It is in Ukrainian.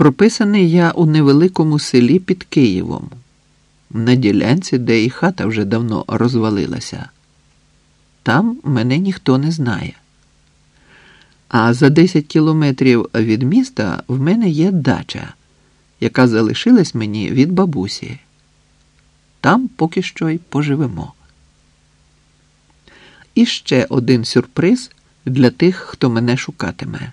Прописаний я у невеликому селі під Києвом, на ділянці, де і хата вже давно розвалилася. Там мене ніхто не знає. А за 10 кілометрів від міста в мене є дача, яка залишилась мені від бабусі. Там поки що й поживемо. І ще один сюрприз для тих, хто мене шукатиме.